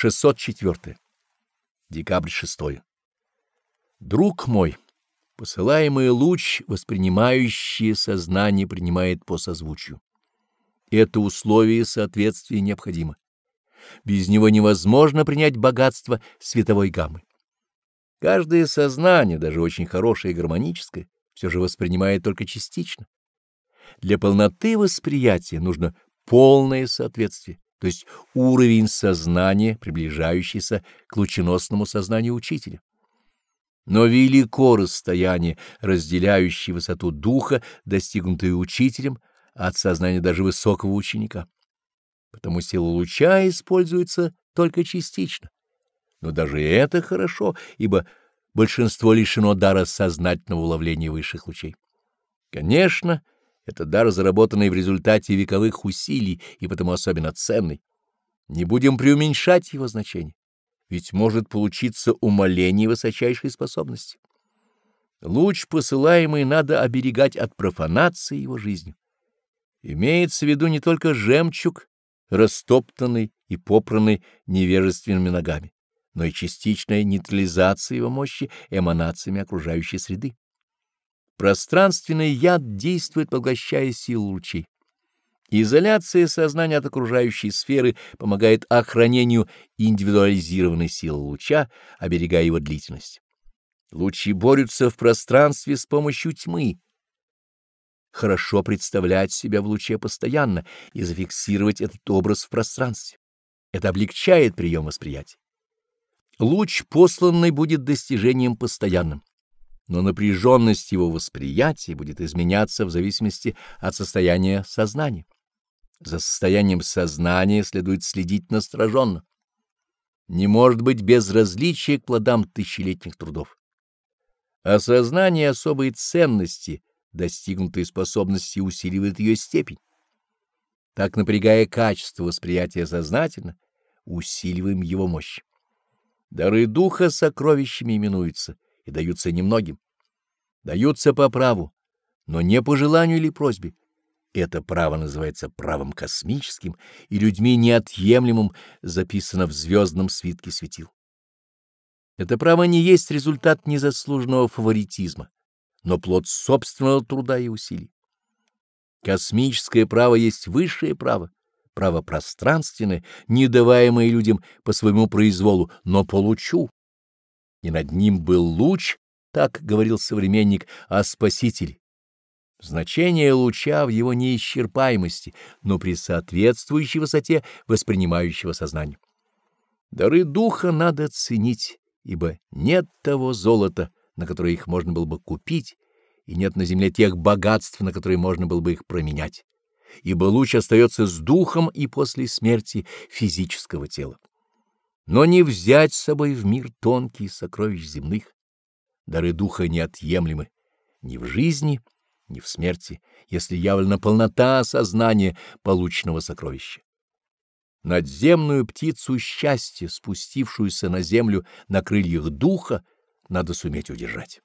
604. Декабрь 6. Друг мой, посылаемый луч, воспринимающее сознание, принимает по созвучию. Это условие соответствия необходимо. Без него невозможно принять богатство световой гаммы. Каждое сознание, даже очень хорошее и гармоническое, все же воспринимает только частично. Для полноты восприятия нужно полное соответствие, то есть уровень сознания, приближающийся к лученосному сознанию учителя. Но велико расстояние, разделяющее высоту духа, достигнутое учителем, от сознания даже высокого ученика. Потому сила луча используется только частично. Но даже это хорошо, ибо большинство лишено дара сознательного уловления высших лучей. Конечно, это дар, заработанный в результате вековых усилий и потому особенно ценный. Не будем преуменьшать его значение, ведь может получиться умаление высочайшей способности. Луч, посылаемый, надо оберегать от профанации его жизнью. Имеется в виду не только жемчуг, растоптанный и попранный невежественными ногами, но и частичная нейтрализация его мощи эманациями окружающей среды. Пространственный яд действует, поглощая силу лучей. Изоляция сознания от окружающей сферы помогает охранению индивидуализированной силы луча, оберегая его длительность. Лучи борются в пространстве с помощью тьмы. Хорошо представлять себя в луче постоянно и зафиксировать этот образ в пространстве. Это облегчает прием восприятия. Луч посланный будет достижением постоянным но напряженность его восприятия будет изменяться в зависимости от состояния сознания. За состоянием сознания следует следить настороженно. Не может быть безразличия к плодам тысячелетних трудов. Осознание особой ценности, достигнутой способности, усиливает ее степень. Так, напрягая качество восприятия сознательно, усиливаем его мощь. Дары духа сокровищами именуются — и даются немногим. Даются по праву, но не по желанию или просьбе. Это право называется правом космическим и людьми неотъемлемым, записано в звездном свитке светил. Это право не есть результат незаслуженного фаворитизма, но плод собственного труда и усилий. Космическое право есть высшее право, право пространственное, не даваемое людям по своему произволу, но получу и над ним был луч, так говорил современник, о спасителе. Значение луча в его неисчерпаемости, но при соответствующей высоте воспринимающего сознания. Дары духа надо ценить, ибо нет того золота, на которое их можно было бы купить, и нет на земле тех богатств, на которые можно было бы их променять, ибо луч остается с духом и после смерти физического тела но не взять с собой в мир тонкие сокровищ земных. Дары духа неотъемлемы ни в жизни, ни в смерти, если явлена полнота сознания полученного сокровища. Надземную птицу счастья, спустившуюся на землю на крыльях духа, надо суметь удержать.